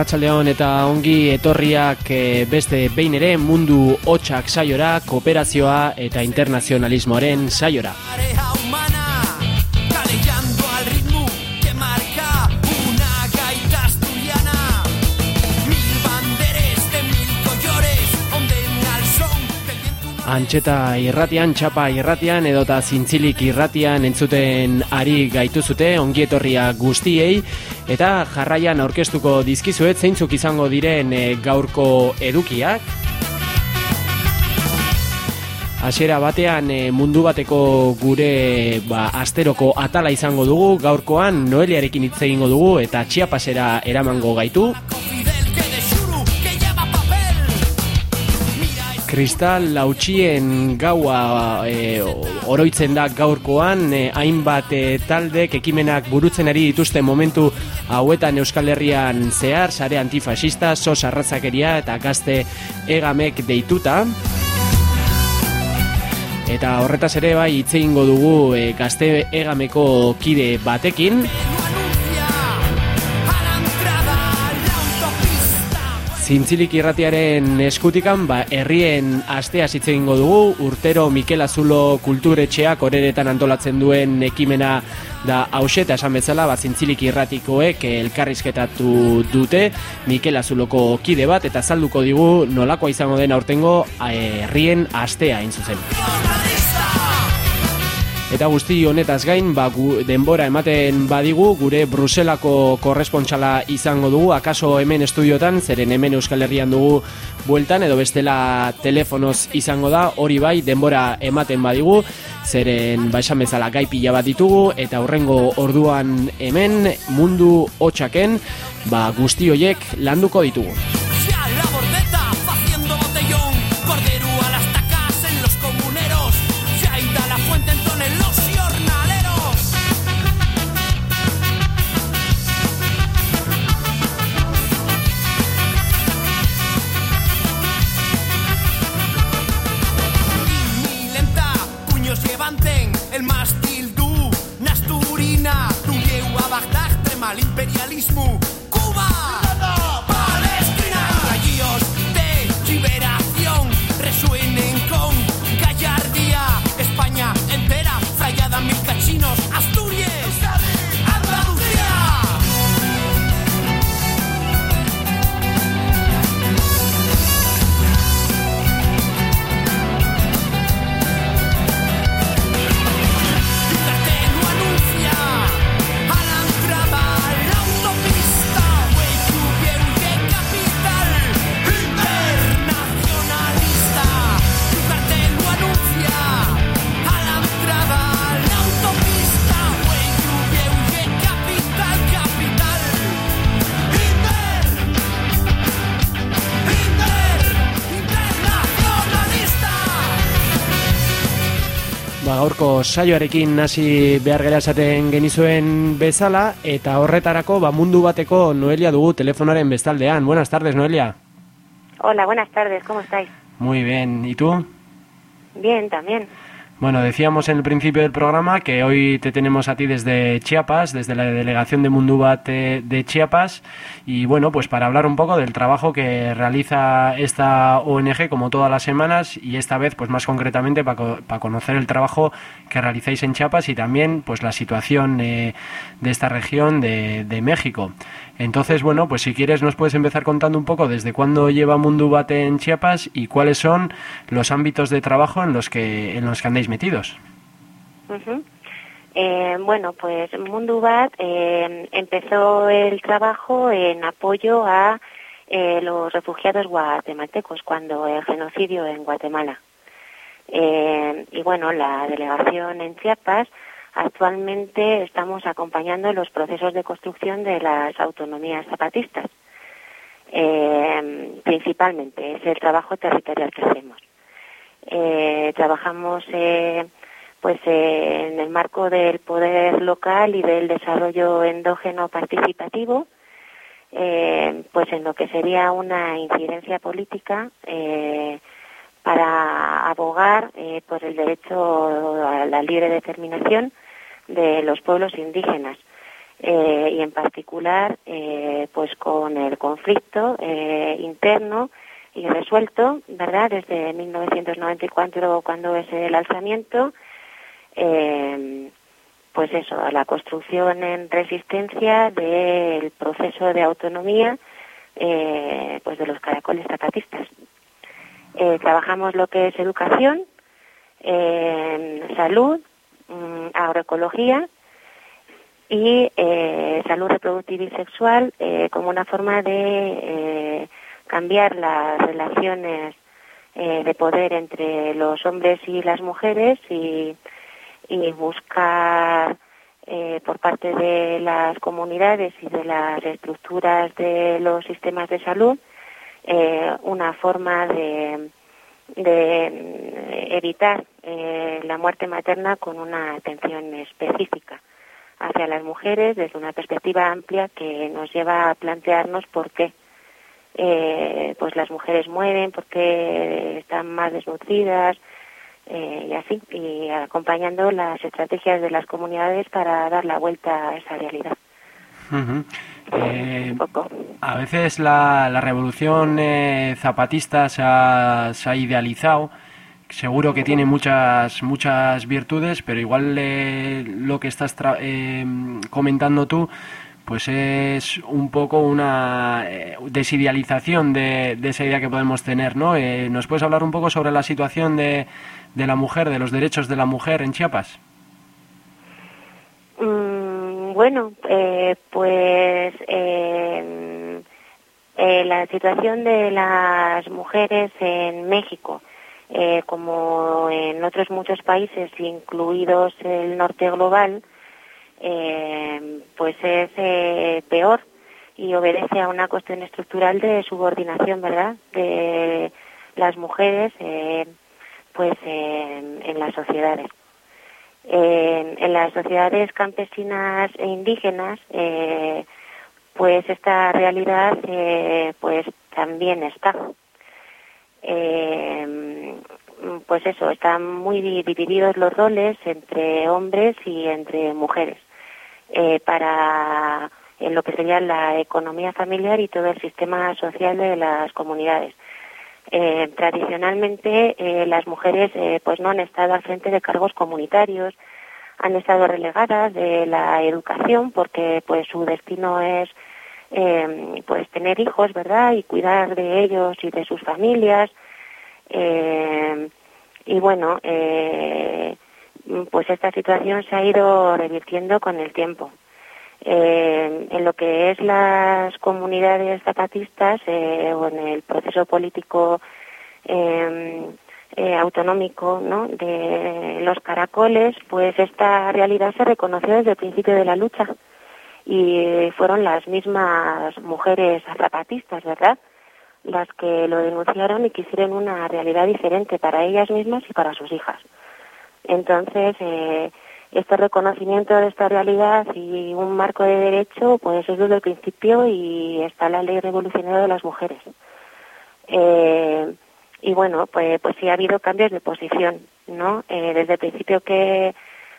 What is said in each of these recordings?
Arratsaldeon eta ongi etorriak eh, beste behin ere mundu hotxak saiora, kooperazioa eta internazionalismoaren saiora. Antxeta irratian, txapa irratian edota zintzilik irratian entzuten ari gaituzute ongietorria guztiei eta jarraian aurkeztuko dizkizuet zeintzuk izango diren eh, gaurko edukiak. Hasiera batean eh, mundu bateko gure ba, asteroko atala izango dugu, gaurkoan Noeliarekin hitz egingo dugu eta Txiapasera eramango gaitu. kristal lautsien gaua e, oroitzen da gaurkoan e, hainbat e, taldek ekimenak burutzen ari dituzte momentu hauetan Euskal Herrian zehar sare antifasista, sos arrazakeria eta gazte egamek deituta. Eta horretaz ere bai hitze dugu e, gazte egameko kide batekin Zintzilik irratiaren eskutikan, ba, herrien astea hitz egingo dugu, urtero Mikel Azulo kulturetxeak oreretan antolatzen duen ekimena da hauseta esan bezala, ba, zintzilik irratikoek elkarrizketatu dute Mikel Azuloko kide bat, eta salduko digu nolakoa izango den aurtengo eh, herrien astea zuzen. Eta guzti honetaz gain, ba, gu, denbora ematen badigu, gure Bruselako korrespontsala izango dugu, akaso hemen estudiotan, zeren hemen Euskal Herrian dugu bueltan, edo bestela telefonoz izango da, hori bai, denbora ematen badigu, zeren ba esan bezala gai pila bat ditugu, eta horrengo orduan hemen mundu hotxaken, ba, guzti hoiek landuko ditugu. Saioarekin hasi behar gara esaten genizuen bezala eta horretarako ba, mundu bateko Noelia dugu telefonaren bestaldean. Buenas tardes, Noelia. Hola, buenas tardes, ¿cómo estáis? Muy bien, ¿y tú? Bien, también. Bueno, decíamos en el principio del programa que hoy te tenemos a ti desde Chiapas, desde la delegación de Mundubat de Chiapas, y bueno, pues para hablar un poco del trabajo que realiza esta ONG como todas las semanas y esta vez pues más concretamente para, conocer el trabajo que realizáis en Chiapas y también pues la situación eh, de esta región de, de México. Entonces, bueno, pues si quieres nos puedes empezar contando un poco desde cuándo lleva Mundubate en Chiapas y cuáles son los ámbitos de trabajo en los que, en los que andáis metidos. Eh, bueno, pues Mundubat eh, empezó el trabajo en apoyo a eh, los refugiados guatemaltecos cuando el genocidio en Guatemala. y bueno, la delegación en Chiapas Actualmente estamos acompañando los procesos de construcción de las autonomías zapatistas. Eh, principalmente es el trabajo territorial que hacemos. Eh, trabajamos eh, pues en el marco del poder local y del desarrollo endógeno participativo, pues en lo que sería una incidencia política para abogar por el derecho a la libre determinación de los pueblos indígenas. y en particular pues con el conflicto interno y resuelto, ¿verdad? Desde 1994 cuando es el alzamiento, pues eso, la construcción en resistencia del proceso de autonomía pues de los caracoles zapatistas. Trabajamos lo que es educación, salud, mm, agroecología y eh, salud reproductiva y sexual eh, como una forma de eh, cambiar las relaciones de poder entre los hombres y las mujeres y, y buscar por parte de las comunidades y de las estructuras de los sistemas de salud una forma de de evitar eh, la muerte materna con una atención específica hacia las mujeres desde una perspectiva amplia que nos lleva a plantearnos por qué eh, pues las mujeres mueren, por qué están más desnutridas eh, y así, y acompañando las estrategias de las comunidades para dar la vuelta a esa realidad. Eh, a veces la, la revolución eh, zapatista se ha, se ha, idealizado. Seguro que tiene muchas muchas virtudes, pero igual eh, lo que estás comentando tú, pues es un poco una desidealización de, de, esa idea que podemos tener, ¿no? ¿Nos puedes hablar un poco sobre la situación de, de la mujer, de los derechos de la mujer en Chiapas? Bueno, eh, pues eh, eh, la situación de las mujeres en México, como en otros muchos países, incluidos el norte global, pues es peor y obedece a una cuestión estructural de subordinación, ¿verdad?, de las mujeres, pues en las sociedades en las sociedades campesinas e indígenas, eh, pues esta realidad eh, pues también está. Eh, pues eso, están muy divididos los roles entre hombres y entre mujeres para en lo que sería la economía familiar y todo el sistema social de las comunidades. Eh, tradicionalmente eh, las mujeres eh, pues no han estado al frente de cargos comunitarios, han estado relegadas de la educación porque pues su destino es pues tener hijos, ¿verdad? Y cuidar de ellos y de sus familias. y bueno, pues esta situación se ha ido revirtiendo con el tiempo. Eh, en lo que es las comunidades zapatistas eh, o en el proceso político em, eh, autonómico ¿no? de los caracoles, pues esta realidad se reconoció desde el principio de la lucha y fueron las mismas mujeres zapatistas, ¿verdad? Las que lo denunciaron y quisieron una realidad diferente para ellas mismas y para sus hijas. Entonces, eh, este reconocimiento de esta realidad y un marco de derecho, pues es desde el principio y está la ley revolucionaria de las mujeres. Eh, y bueno, pues, pues sí ha habido cambios de posición, ¿no? Eh, desde el principio que,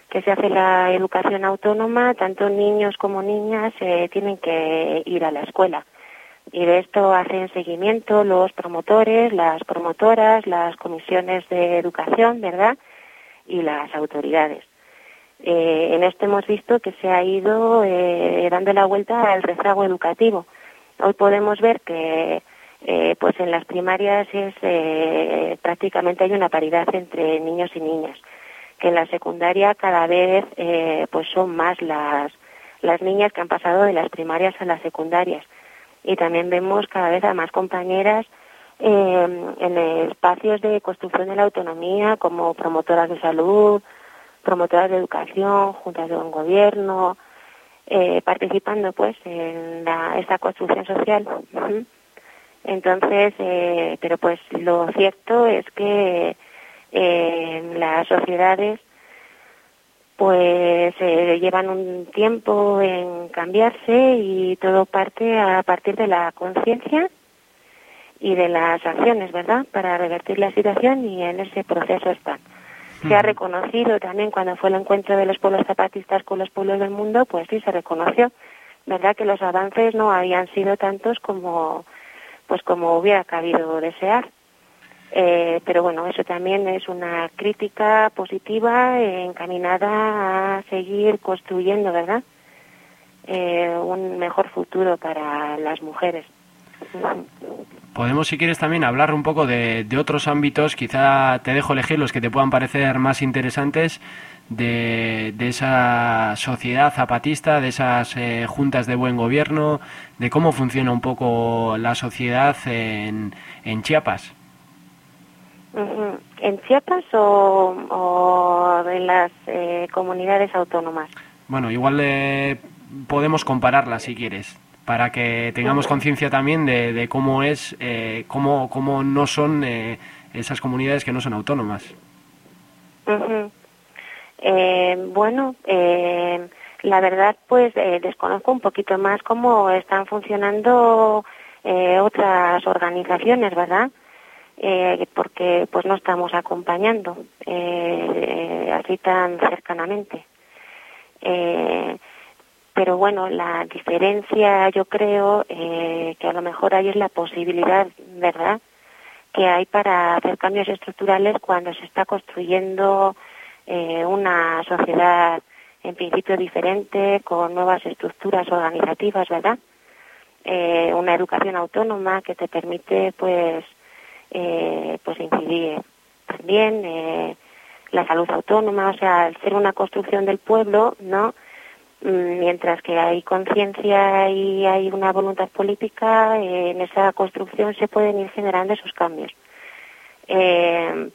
que se hace la educación autónoma, tanto niños como niñas eh, tienen que ir a la escuela. Y de esto hacen seguimiento los promotores, las promotoras, las comisiones de educación, ¿verdad? Y las autoridades. Eh, en esto hemos visto que se ha ido eh, dando la vuelta al rezago educativo. Hoy podemos ver que eh, pues en las primarias es eh, prácticamente hay una paridad entre niños y niñas, que en la secundaria cada vez eh, pues son más las las niñas que han pasado de las primarias a las secundarias y también vemos cada vez a más compañeras en espacios de construcción de la autonomía como promotoras de salud, promotoras de educación, juntas de un gobierno, eh, participando pues en la, esta construcción social. Entonces, eh, pero pues lo cierto es que eh, las sociedades pues eh, llevan un tiempo en cambiarse y todo parte a partir de la conciencia y de las acciones, ¿verdad? Para revertir la situación y en ese proceso están. Se ha reconocido también cuando fue el encuentro de los pueblos zapatistas con los pueblos del mundo, pues sí se reconoció, verdad que los avances no habían sido tantos como, pues como hubiera cabido desear. Eh, pero bueno, eso también es una crítica positiva encaminada a seguir construyendo, ¿verdad? Eh, un mejor futuro para las mujeres. Podemos, si quieres, también hablar un poco de, otros ámbitos. Quizá te dejo elegir los que te puedan parecer más interesantes de, esa sociedad zapatista, de esas eh, juntas de buen gobierno, de cómo funciona un poco la sociedad en, en Chiapas. ¿En Chiapas o, en las eh, comunidades autónomas? Bueno, igual eh, podemos compararlas si quieres, para que tengamos conciencia también de, cómo es, eh, cómo, cómo no son eh, esas comunidades que no son autónomas. bueno, la verdad, pues desconozco un poquito más cómo están funcionando otras organizaciones, ¿verdad? eh, porque pues no estamos acompañando eh, así tan cercanamente. Eh, pero bueno, la diferencia yo creo eh, que a lo mejor hay es la posibilidad, ¿verdad?, que hay para hacer cambios estructurales cuando se está construyendo eh, una sociedad en principio diferente, con nuevas estructuras organizativas, ¿verdad? Eh, una educación autónoma que te permite, pues, eh, pues incidir también eh, la salud autónoma, o sea, al ser una construcción del pueblo, ¿no? Mm, mientras que hay conciencia y hay una voluntad política, eh, en esa construcción se pueden ir generando esos cambios. Eh,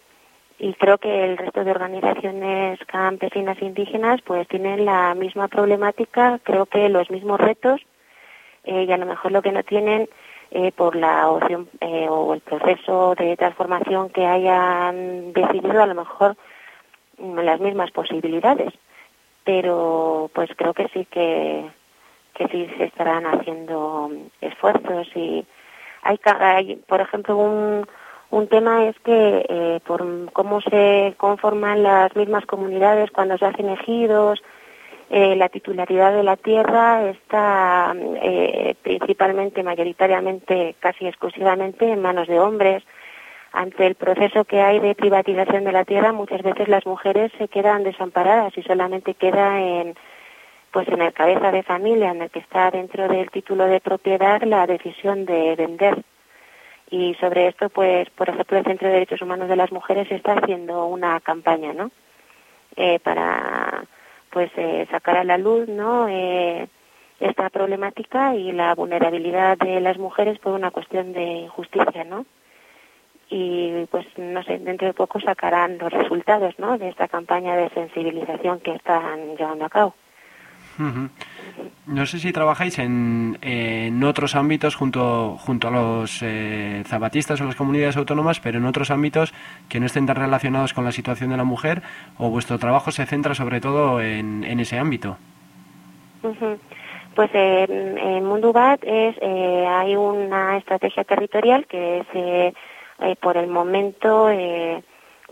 y creo que el resto de organizaciones campesinas e indígenas pues tienen la misma problemática, creo que los mismos retos eh, y a lo mejor lo que no tienen eh, por la opción o el proceso de transformación que hayan decidido, a lo mejor mm, las mismas posibilidades. Pero pues creo que sí que, que sí se estarán haciendo esfuerzos y hay, hay por ejemplo, un, un tema es que eh, por cómo se conforman las mismas comunidades cuando se hacen ejidos, eh, la titularidad de la tierra está eh, principalmente, mayoritariamente, casi exclusivamente en manos de hombres. Ante el proceso que hay de privatización de la tierra, muchas veces las mujeres se quedan desamparadas y solamente queda en pues en el cabeza de familia, en el que está dentro del título de propiedad la decisión de vender. Y sobre esto, pues, por ejemplo, el Centro de Derechos Humanos de las Mujeres está haciendo una campaña, ¿no? Eh, para pues eh, sacar a la luz no eh, esta problemática y la vulnerabilidad de las mujeres por una cuestión de injusticia no y pues no sé dentro de poco sacarán los resultados no de esta campaña de sensibilización que están llevando a cabo. No sé si trabajáis en, en, otros ámbitos junto, junto a los eh, zapatistas o las comunidades autónomas, pero en otros ámbitos que no estén tan relacionados con la situación de la mujer, o vuestro trabajo se centra sobre todo en, en ese ámbito. Pues en, en Mundubat es, eh, hay una estrategia territorial que es, eh, por el momento,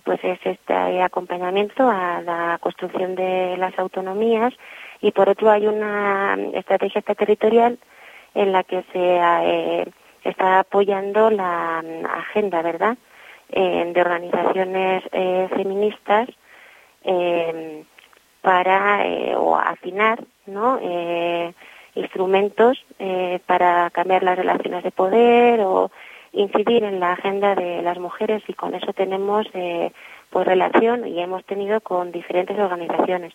pues es este acompañamiento a la construcción de las autonomías y por otro hay una estrategia territorial en la que se eh, está apoyando la mm, agenda, ¿verdad?, de organizaciones eh, feministas em, para eh, o afinar, ¿no?, instrumentos para cambiar las relaciones de poder o incidir en la agenda de las mujeres y con eso tenemos pues relación y hemos tenido con diferentes organizaciones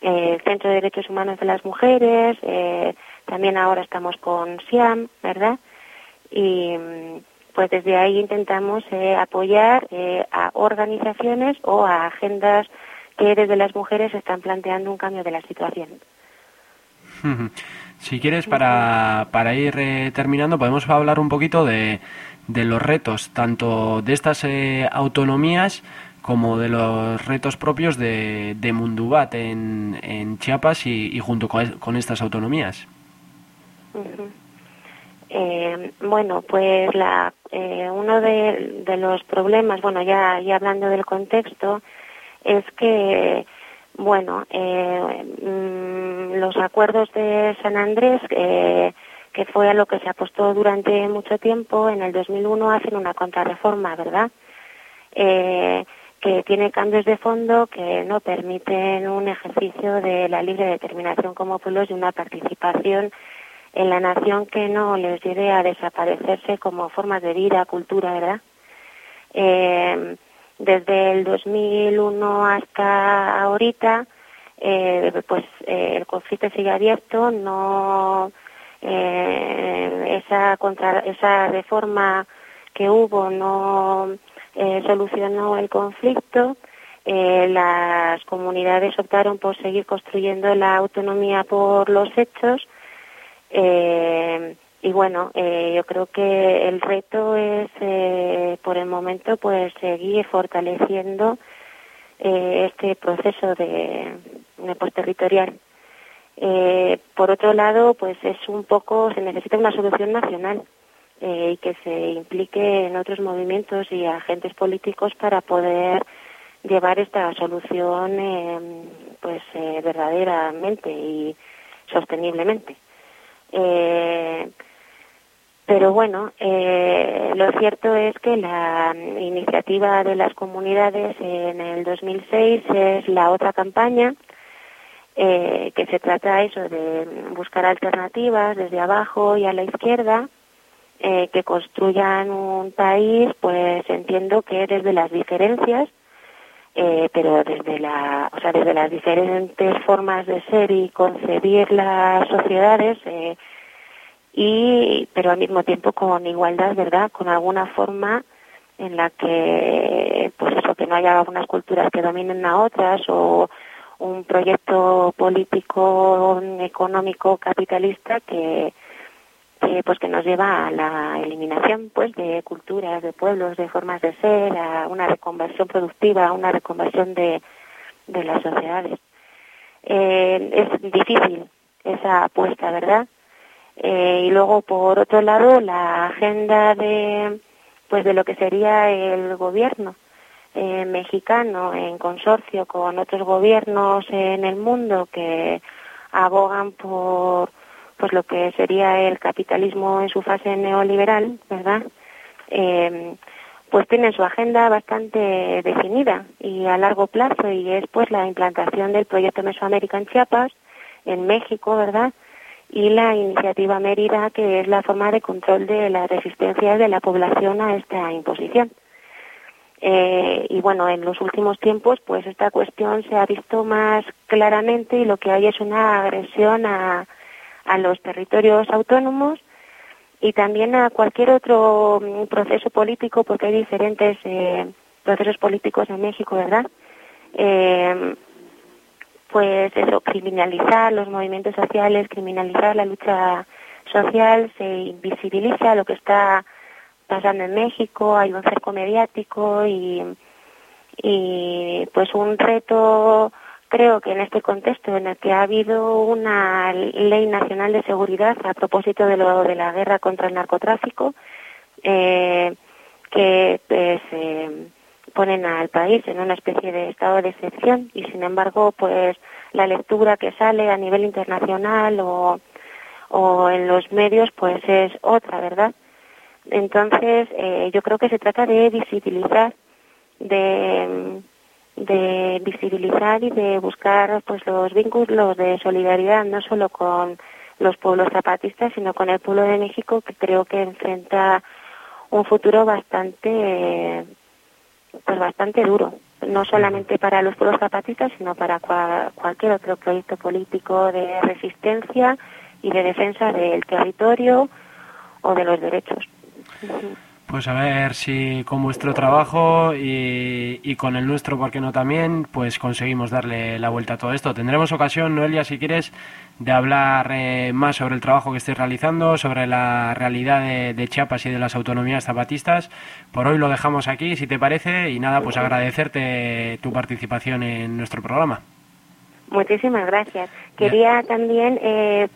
eh, Centro de Derechos Humanos de las Mujeres, eh, también ahora estamos con SIAM, ¿verdad? Y mm, pues desde ahí intentamos eh, apoyar eh, a organizaciones o a agendas que desde las mujeres están planteando un cambio de la situación. Si quieres, para, para ir eh, terminando, podemos hablar un poquito de, de los retos, tanto de estas eh, autonomías como de los retos propios de, de Mundubat en, en Chiapas y, junto con, estas autonomías. Eh, bueno, pues la, eh, uno de, los problemas, bueno, ya, ya hablando del contexto, es que, bueno, eh, mm, los acuerdos de San Andrés, eh, que fue a lo que se apostó durante mucho tiempo, en el 2001 hacen una contrarreforma, ¿verdad? Eh, que tiene cambios de fondo que no permiten un ejercicio de la libre determinación como pueblos y una participación en la nación que no les lleve a desaparecerse como formas de vida, cultura, ¿verdad? Eh, desde el 2001 hasta ahorita, eh, pues eh, el conflicto sigue abierto, no eh, esa contra, esa reforma que hubo no eh, solucionó el conflicto. Eh, las comunidades optaron por seguir construyendo la autonomía por los hechos. Eh, y bueno, eh, yo creo que el reto es, eh, por el momento, pues seguir fortaleciendo eh, este proceso de, de posterritorial. Eh, por otro lado, pues es un poco, se necesita una solución nacional eh, y que se implique en otros movimientos y agentes políticos para poder llevar esta solución eh, pues eh, verdaderamente y sosteniblemente. Eh, pero bueno, eh, lo cierto es que la iniciativa de las comunidades en el 2006 es la otra campaña eh, que se trata eso de buscar alternativas desde abajo y a la izquierda eh, que construyan un país, pues entiendo que desde las diferencias, eh, pero desde la, o sea, desde las diferentes formas de ser y concebir las sociedades, eh, y pero al mismo tiempo con igualdad, ¿verdad? Con alguna forma en la que, pues eso, que no haya unas culturas que dominen a otras o un proyecto político, económico, capitalista que, que pues que nos lleva a la eliminación pues de culturas, de pueblos, de formas de ser, a una reconversión productiva, a una reconversión de, de las sociedades. Eh, es difícil esa apuesta, ¿verdad? Eh, y luego por otro lado la agenda de pues de lo que sería el gobierno eh, mexicano en consorcio con otros gobiernos en el mundo que abogan por pues lo que sería el capitalismo en su fase neoliberal, ¿verdad? Eh, pues tienen su agenda bastante definida y a largo plazo y es pues la implantación del proyecto Mesoamérica en Chiapas, en México, ¿verdad? Y la iniciativa Mérida, que es la forma de control de las resistencias de la población a esta imposición. Eh, y bueno, en los últimos tiempos, pues esta cuestión se ha visto más claramente y lo que hay es una agresión a, a los territorios autónomos y también a cualquier otro mm, proceso político, porque hay diferentes eh, procesos políticos en México, ¿verdad? Eh, pues eso, criminalizar los movimientos sociales, criminalizar la lucha social, se invisibiliza lo que está pasando en México, hay un cerco mediático y, y pues un reto creo que en este contexto en el que ha habido una ley nacional de seguridad a propósito de lo de la guerra contra el narcotráfico eh, que pues eh, ponen al país en una especie de estado de excepción y sin embargo pues la lectura que sale a nivel internacional o, o en los medios pues es otra verdad entonces, eh, yo creo que se trata de visibilizar, de, de visibilizar y de buscar pues los vínculos de solidaridad no solo con los pueblos zapatistas, sino con el pueblo de México que creo que enfrenta un futuro bastante pues bastante duro, no solamente para los pueblos zapatistas, sino para cualquier otro proyecto político de resistencia y de defensa del territorio o de los derechos. Pues a ver si con vuestro trabajo y, y, con el nuestro, ¿por qué no también? Pues conseguimos darle la vuelta a todo esto. Tendremos ocasión, Noelia, si quieres, de hablar eh, más sobre el trabajo que estáis realizando, sobre la realidad de, de, Chiapas y de las autonomías zapatistas. Por hoy lo dejamos aquí, si te parece, y nada, pues agradecerte tu participación en nuestro programa. Muchísimas gracias. Quería también, eh,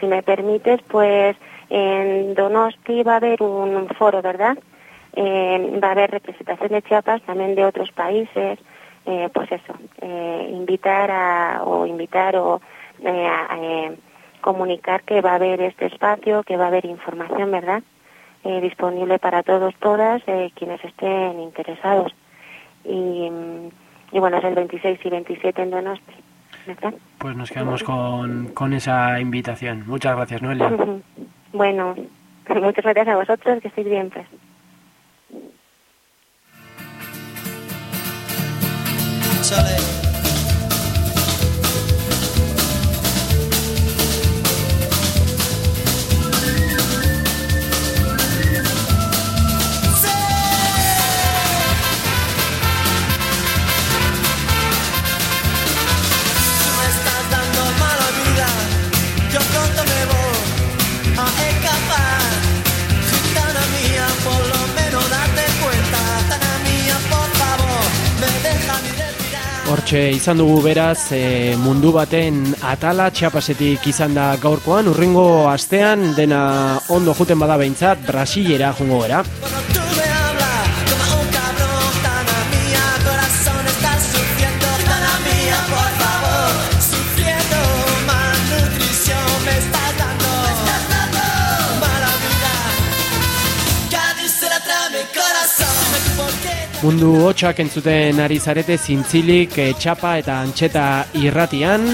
si me permites, pues en Donosti va a haber un foro, ¿verdad? Eh, va a haber representación de Chiapas, también de otros países, eh, pues eso, eh, invitar a, o invitar o eh, a, eh, comunicar que va a haber este espacio, que va a haber información, ¿verdad? Disponible para todos, todas, quienes estén interesados. Y, y bueno, es el 26 y 27 en Donosti, ¿verdad? Pues nos quedamos con, con esa invitación. Muchas gracias, Noelia. bueno, muchas gracias a vosotros, que estéis bien, pues. Hortxe izan dugu beraz e, mundu baten atala txapasetik izan da gaurkoan urrengo astean dena ondo juten bada behintzat Brasilera jungo gara. Mundu hotxak entzuten ari zarete zintzilik e, txapa eta antxeta irratian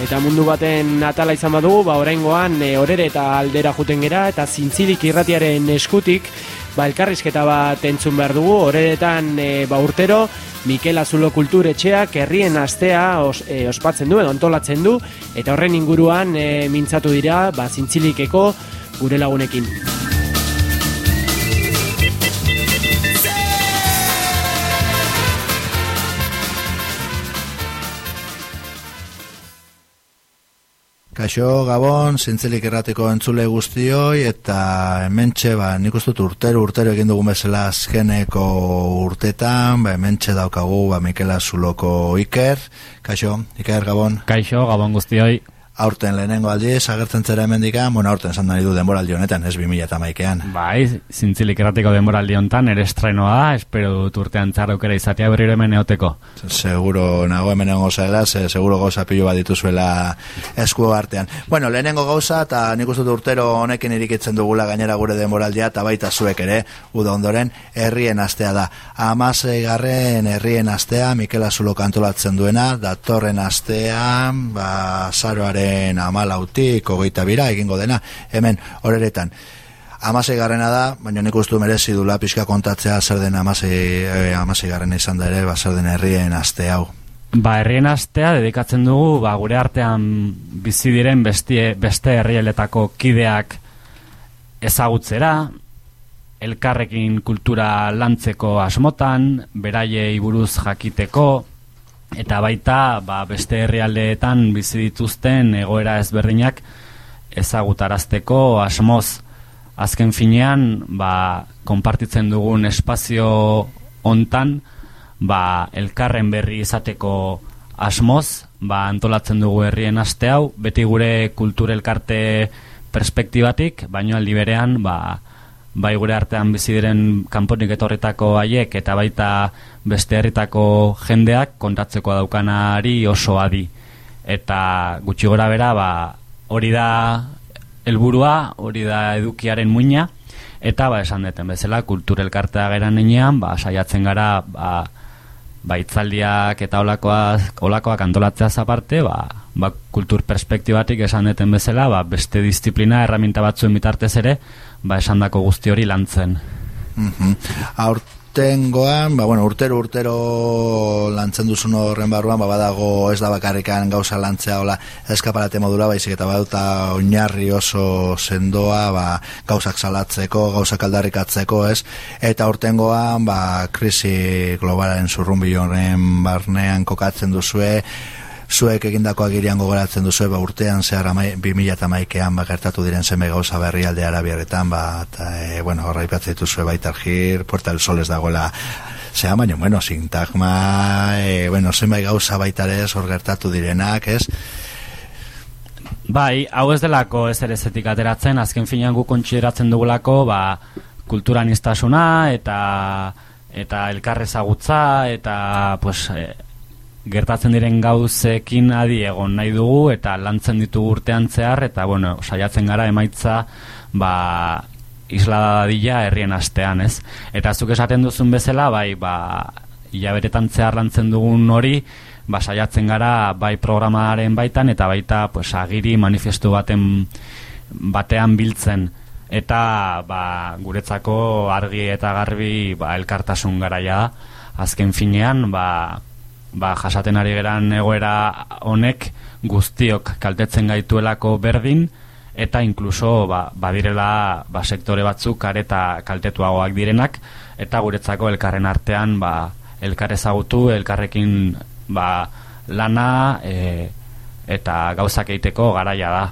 Eta mundu baten atala izan badugu, ba oraingoan e, orere eta aldera juten gera eta zintzilik irratiaren eskutik ba elkarrizketa bat entzun behar dugu, oreretan e, ba urtero Mikel Azulo Kultur Etxeak herrien astea os, e, ospatzen du edo antolatzen du eta horren inguruan e, mintzatu dira ba zintzilikeko gure lagunekin. Kaixo, Gabon, zintzelik errateko entzule guztioi, eta hementxe, ba, nik uste urtero, urtero egin dugun bezala azkeneko urtetan, ba, hementxe daukagu, ba, Mikela Zuloko Iker. Kaixo, Iker, Gabon, Kaixo, gabon guztioi. Aurten lehenengo aldiz, agertzen zera hemendikan, bueno, aurten esan du denboraldi honetan, ez 2000 eta maikean. Bai, zintzilik erratiko denboraldi hontan, ere estrenoa da, espero dut urtean txar aukera izatea berriro hemen eoteko. Seguro nago hemen egongo zaela, ze, seguro gauza pilo bat dituzuela esku artean. Bueno, lehenengo gauza, eta nik uste urtero honekin irikitzen dugula gainera gure denboraldia, eta baita zuek ere, uda ondoren, herrien astea da. Amasei garren herrien astea, Mikel Azulo kantolatzen duena, datorren astean, ba, zaroaren amalautik, hogeita bira, egingo dena, hemen, horeretan. Amasei garrena da, baina nik uste merezi dula pixka kontatzea zer den amasei, eh, amasei garrena izan da ere, ba, zer den herrien aste hau. Ba, herrien astea dedikatzen dugu, ba, gure artean bizi diren bestie, beste herrieletako kideak ezagutzera, elkarrekin kultura lantzeko asmotan, beraiei buruz jakiteko, eta baita ba, beste herrialdeetan bizi dituzten egoera ezberdinak ezagutarazteko asmoz. Azken finean, ba, konpartitzen dugun espazio hontan, ba, elkarren berri izateko asmoz, ba, antolatzen dugu herrien aste hau, beti gure kultur elkarte perspektibatik, baino aldi berean, ba, bai gure artean bizi diren kanponik etorritako haiek eta baita beste herritako jendeak kontatzeko daukanari oso adi. Eta gutxi gora bera, ba, hori da helburua, hori da edukiaren muina, eta ba, esan deten bezala, kultur elkartea geran enean, ba, saiatzen gara, ba, ba itzaldiak eta olakoak, olakoak antolatzeaz aparte, ba, ba, kultur perspektibatik esan deten bezala, ba, beste disiplina, erraminta batzuen bitartez ere, ba, esandako guzti hori lantzen. Mhm. Aurtengoan, ba, bueno, urtero urtero lantzen duzun horren barruan, ba, badago ez da bakarrikan gauza lantzea hola eskaparate modura, baizik eta baduta oinarri oso sendoa, ba, gauzak salatzeko, gauzak aldarrikatzeko, ez? Eta urtengoan, ba, krisi globalaren zurrumbi horren barnean kokatzen duzue, zuek egindako agirian gogoratzen duzu ba, urtean zehar amai, 2000 eta maikean ba, gertatu diren zeme gauza berri alde arabiaretan ba, eta, e, bueno, horra ipatzen dituzue baita argir, Puerta del Sol ez dagoela zea, baina, bueno, sintagma e, bueno, zenbait gauza baita hor gertatu direnak, ez? Bai, hau ez delako ez ere zetik ateratzen, azken finean gu kontsideratzen dugulako, ba, kulturaniztasuna eta eta elkarrezagutza eta pues, e, gertatzen diren gauzekin adi egon nahi dugu eta lantzen ditugu urtean zehar eta bueno, saiatzen gara emaitza ba, isla dadila herrien astean, ez? Eta zuk esaten duzun bezala, bai, ba, hilaberetan zehar lantzen dugun hori, ba, saiatzen gara bai programaren baitan eta baita pues, agiri manifestu baten batean biltzen eta ba, guretzako argi eta garbi ba, elkartasun garaia azken finean ba, ba, jasaten ari geran egoera honek guztiok kaltetzen gaituelako berdin eta inkluso ba, badirela ba, sektore batzuk areta kaltetuagoak direnak eta guretzako elkarren artean ba, elkar ezagutu, elkarrekin ba, lana e, eta gauzak egiteko garaia da.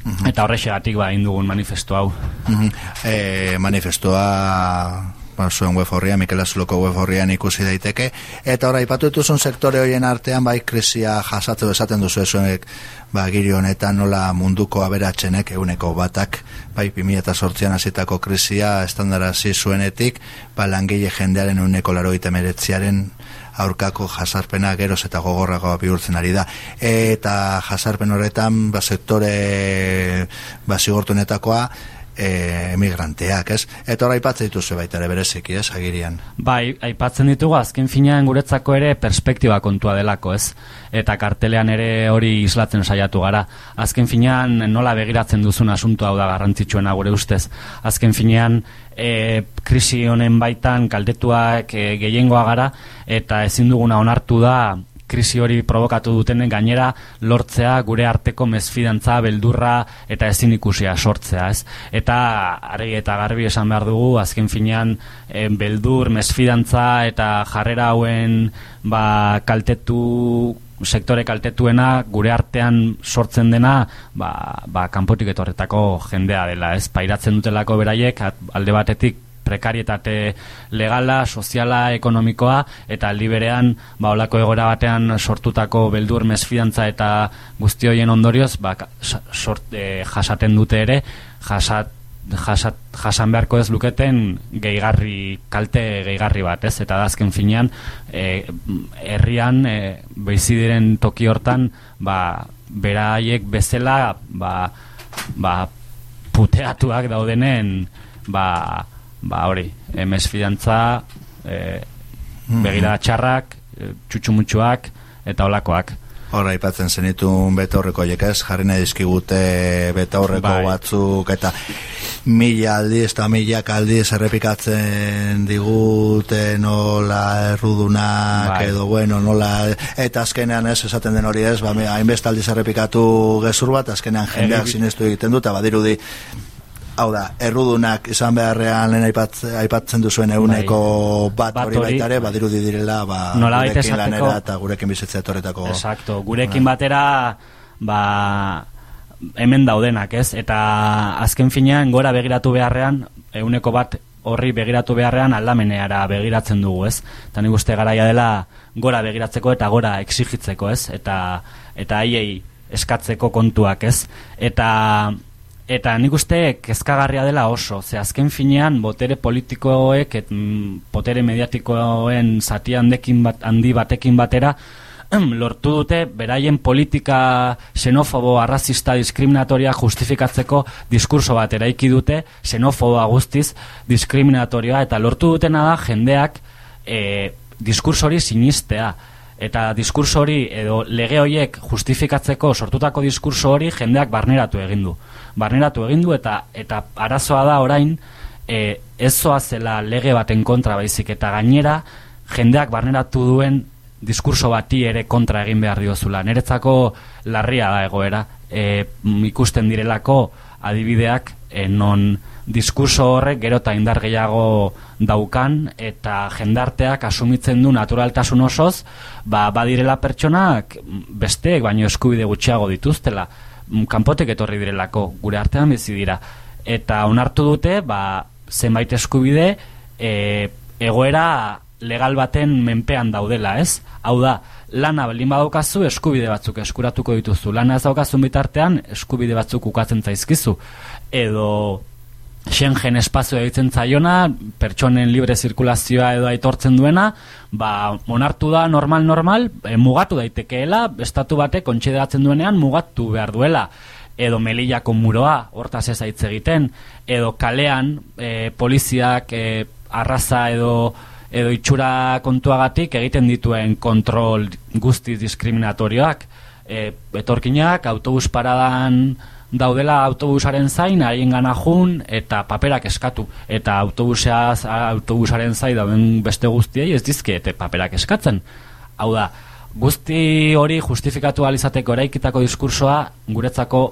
Mhm. Eta horrexegatik ba indugun manifestu hau. E, manifestua zuen web horrian, Mikel Azuloko web horrian ikusi daiteke. Eta ora ipatu dituzun sektore horien artean, bai, krisia jasatzen esaten duzu zuenek, ba, giri honetan nola munduko aberatzenek euneko batak, bai, 2008an hasitako krisia estandarazi zuenetik, ba, langile jendearen euneko laro meretziaren aurkako jasarpena geroz eta gogorragoa bihurtzen ari da. Eta jasarpen horretan, ba, sektore ba, zigortunetakoa, e, emigranteak, ez? Eta hor aipatzen dituzu baita ere bereziki, ez, agirian. Bai, aipatzen ditugu azken finean guretzako ere perspektiba kontua delako, ez? Eta kartelean ere hori islatzen saiatu gara. Azken finean nola begiratzen duzun asunto hau da garrantzitsuena gure ustez. Azken finean e, krisi honen baitan kaltetuak e, gehiengoa gara eta ezin duguna onartu da krisi hori provokatu dutenen gainera lortzea gure arteko mezfidantza, beldurra eta ezin ikusia sortzea, ez? Eta argi eta garbi esan behar dugu, azken finean e, beldur, mezfidantza eta jarrera hauen ba, kaltetu sektore kaltetuena gure artean sortzen dena ba, ba, kanpotik etorretako jendea dela, ez? Pairatzen dutelako beraiek alde batetik prekarietate legala, soziala, ekonomikoa eta aldi berean ba holako egora batean sortutako beldur mesfidantza eta guzti hoien ondorioz ba, sort, e, jasaten dute ere jasat jasat, jasan beharko ez luketen gehigarri kalte gehigarri bat, ez? Eta azken finean e, herrian e, beizi diren toki hortan ba, beraiek bezala ba, ba, puteatuak daudenen ba, ba hori, emez fidantza, e, begira txarrak, e, txutxumutxuak, eta olakoak. Horra, ipatzen zenitun beta horreko ez, jarri nahi dizkigute beta horreko bai. batzuk, eta mila aldiz eta mila aldiz errepikatzen digute nola errudunak bai. edo bueno, nola eta azkenean ez esaten den hori ez, ba, hainbest aldiz errepikatu gezur bat, azkenean jendeak sinestu egiten dut, eta badirudi hau da, errudunak izan beharrean lehen aipat, aipatzen duzuen euneko bai, bat, hori baitare, badirudi direla, ba, Nola gurekin lanera eta gurekin bizitzea etorretako. Exacto, gurekin ba. batera, ba, hemen daudenak, ez? Eta azken finean, gora begiratu beharrean, euneko bat horri begiratu beharrean aldameneara begiratzen dugu, ez? Eta nik uste garaia dela gora begiratzeko eta gora exigitzeko, ez? Eta, eta haiei eskatzeko kontuak, ez? Eta Eta nik uste kezkagarria dela oso, ze azken finean botere politikoek, et, mm, botere mediatikoen zati handekin bat, handi batekin batera, lortu dute beraien politika xenofobo, arrazista, diskriminatoria justifikatzeko diskurso bat eraiki dute, xenofoboa guztiz, diskriminatorioa, eta lortu dutena da jendeak e, diskurso hori sinistea eta diskurso hori edo lege horiek justifikatzeko sortutako diskurso hori jendeak barneratu egin du barneratu egin du eta eta arazoa da orain e, ez zela lege baten kontra baizik eta gainera jendeak barneratu duen diskurso bati ere kontra egin behar diozula. Neretzako larria da egoera. E, ikusten direlako adibideak e, non diskurso horrek gero eta indar gehiago daukan eta jendarteak asumitzen du naturaltasun osoz, ba, badirela pertsonak besteek baino eskubide gutxiago dituztela. Mm, kanpotek etorri direlako gure artean bizi dira eta onartu dute ba, zenbait eskubide e, egoera legal baten menpean daudela, ez? Hau da, lana baldin badaukazu eskubide batzuk eskuratuko dituzu. Lana ez daukazun bitartean eskubide batzuk ukatzen zaizkizu. Edo Schengen espazio egiten zaiona, pertsonen libre zirkulazioa edo aitortzen duena, ba, onartu da normal-normal, e, mugatu daitekeela, estatu batek kontsideratzen duenean mugatu behar duela edo melillako muroa, hortaz ez aitz egiten, edo kalean e, poliziak e, arraza edo edo itxura kontuagatik egiten dituen kontrol guzti diskriminatorioak. E, etorkinak, autobus paradan daudela autobusaren zain, haien gana jun, eta paperak eskatu. Eta autobuseaz, autobusaren zain dauden beste guztiei ez dizke, eta paperak eskatzen. Hau da, guzti hori justifikatu alizateko eraikitako diskursoa guretzako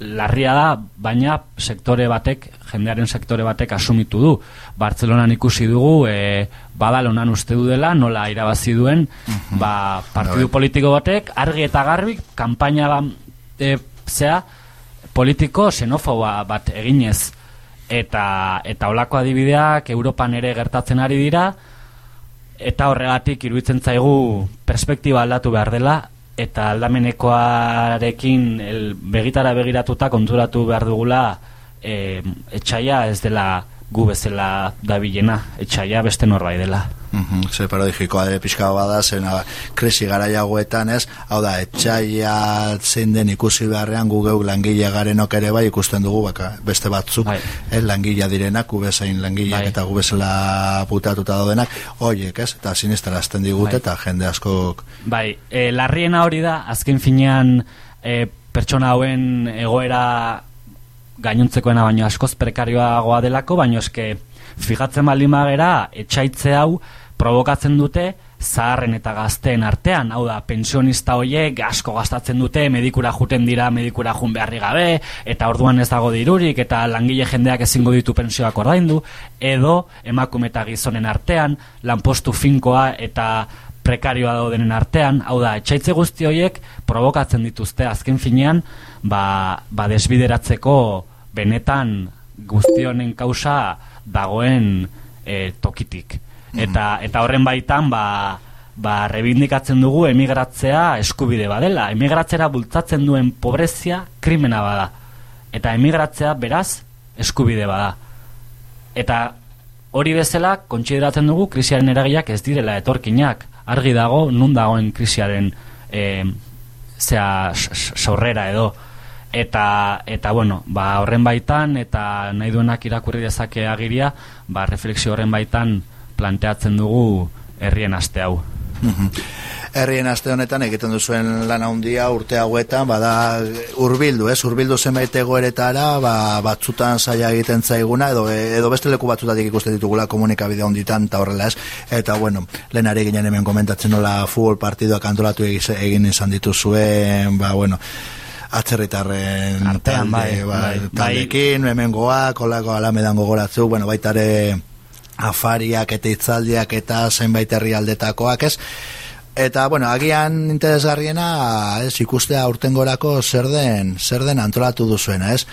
larria da, baina sektore batek, jendearen sektore batek asumitu du. Bartzelonan ikusi dugu, e, badalonan uste du dela, nola irabazi duen, ba, partidu politiko batek, argi eta garbi, kanpaina ba, e, zea, politiko xenofoba bat eginez. Eta, eta olako adibideak Europan ere gertatzen ari dira, eta horregatik iruditzen zaigu perspektiba aldatu behar dela, eta aldamenekoarekin el, begitara begiratuta konturatu behar dugula e, etxaia ez dela gu bezala dabilena, etxaia beste norbait dela. Mhm, Ze paradijikoa de pixka bada, zena krisi garaiagoetan ez, hau da, etxaia zein den ikusi beharrean gu geu langile garenok ere bai ikusten dugu baka, beste batzuk, Bai. ez langilea direnak, gu bezain langileak Bai. eta gu bezala putatuta daudenak, hoiek ez, eta sinisterazten digute Bai. eta jende askok Bai, e, larriena hori da, azken finean e, pertsona hauen egoera gainontzekoena baino askoz prekarioagoa delako, baino eske fijatzen baldin bagera etxaitze hau provokatzen dute zaharren eta gazteen artean, hau da, pensionista hoiek asko gastatzen dute, medikura juten dira, medikura jun beharri gabe, eta orduan ez dago dirurik, eta langile jendeak ezingo ditu pensioak ordaindu, edo emakume eta gizonen artean, lanpostu finkoa eta prekarioa daudenen artean, hau da, etxaitze guzti horiek provokatzen dituzte azken finean, ba, ba desbideratzeko benetan guzti honen kausa dagoen e, tokitik. Eta, eta horren baitan, ba, ba, rebindikatzen dugu emigratzea eskubide badela. Emigratzera bultzatzen duen pobrezia krimena bada. Eta emigratzea beraz eskubide bada. Eta hori bezala kontsideratzen dugu krisiaren eragiak ez direla etorkinak. Argi dago nun dagoen krisiaren e, zea sorrera edo eta eta bueno, ba horren baitan eta nahi duenak irakurri dezake agiria, ba refleksio horren baitan planteatzen dugu herrien aste hau. Mhm. Herrien aste honetan egiten duzuen lan handia urte hauetan, bada hurbildu, ez? Hurbildu zenbait egoeretara, ba, batzutan saia egiten zaiguna edo edo beste leku batzutatik ikusten ditugula komunikabide honditan eta horrela, ez? Eta bueno, lehenari ginen hemen komentatzen nola futbol partidoak antolatu egin izan dituzuen, ba bueno, atzerritarren Artean, bai, ba, bai, bai. taldekin, hemen goak, kolako alamedan gogoratzu, bueno, baita ere afariak eta itzaldiak eta zenbait herrialdetakoak, ez? Eta, bueno, agian interesgarriena, ez, ikustea urtengorako zer den, zer den antolatu duzuena, ez?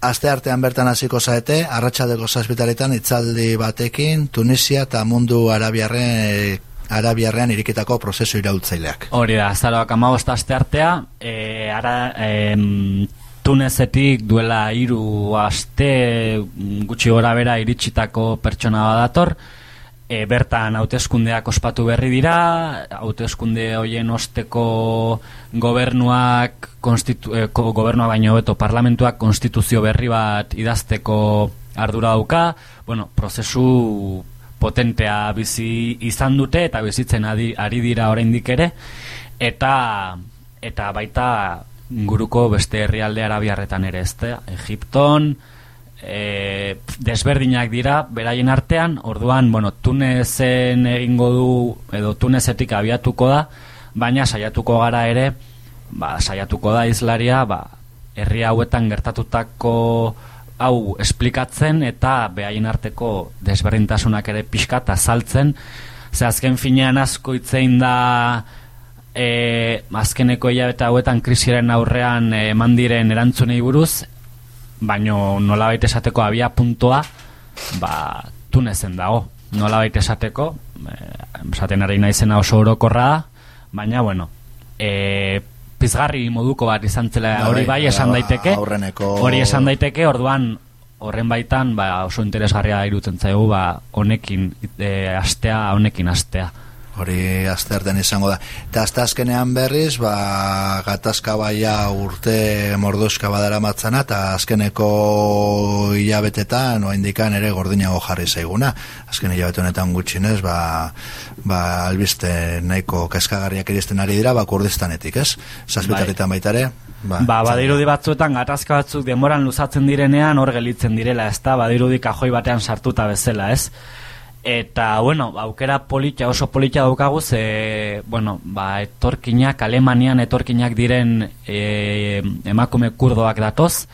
Aste artean bertan hasiko zaete, arratsaldeko zazpitaretan itzaldi batekin, Tunisia eta mundu arabiarren, arabiarrean irikitako prozesu iraultzaileak. Hori da, azaroak amabost aste artea, e, ara, em, Tunezetik duela hiru aste mm, gutxi gora bera iritsitako pertsona badator, e, bertan hauteskundeak ospatu berri dira, hauteskunde hoien osteko gobernuak, konstitu, e, ko- gobernua baino beto parlamentuak konstituzio berri bat idazteko ardura dauka, bueno, prozesu potentea bizi izan dute eta bizitzen adi, ari dira oraindik ere. Eta eta baita guruko beste herrialde arabiarretan ere ezte Egipton e, desberdinak dira beraien artean orduan bueno Tunezen egingo du edo Tunezetik abiatuko da baina saiatuko gara ere ba, saiatuko da islaria ba, herri hauetan gertatutako hau esplikatzen eta behaien arteko desberdintasunak ere pixka eta saltzen. Ze azken finean asko itzein da e, azkeneko hilabete hauetan krisiaren aurrean eman diren erantzunei buruz baino nolabait esateko abia puntoa ba tunezen dago nolabait esateko e, esaten ari naizena oso orokorra da baina bueno e, pizgarri moduko bat izan zela Bai, hori bai esan bai, daiteke aurreneko- hori esan daiteke orduan horren baitan ba, oso interesgarria irutzen zaigu ba, honekin e, astea, honekin astea. Hori azterten izango da. Eta azte azkenean berriz, ba, gatazka baia urte mordoska badara matzana, eta azkeneko hilabetetan, oa indikan ere gordinago jarri zaiguna. Azken hilabete honetan gutxinez, ba, ba, albiste nahiko kaskagarriak iristen ari dira, ba, kurdistanetik, ez? Zazpitarritan baitare. Ba, Ba, badirudi batzuetan gatazka batzuk denboran luzatzen direnean hor gelitzen direla, ez da, badirudi kajoi batean sartuta bezala, ez? Eta, bueno, aukera polita, oso polita daukagu, ze, bueno, ba, etorkinak, Alemanian etorkinak diren e, emakume kurdoak datoz,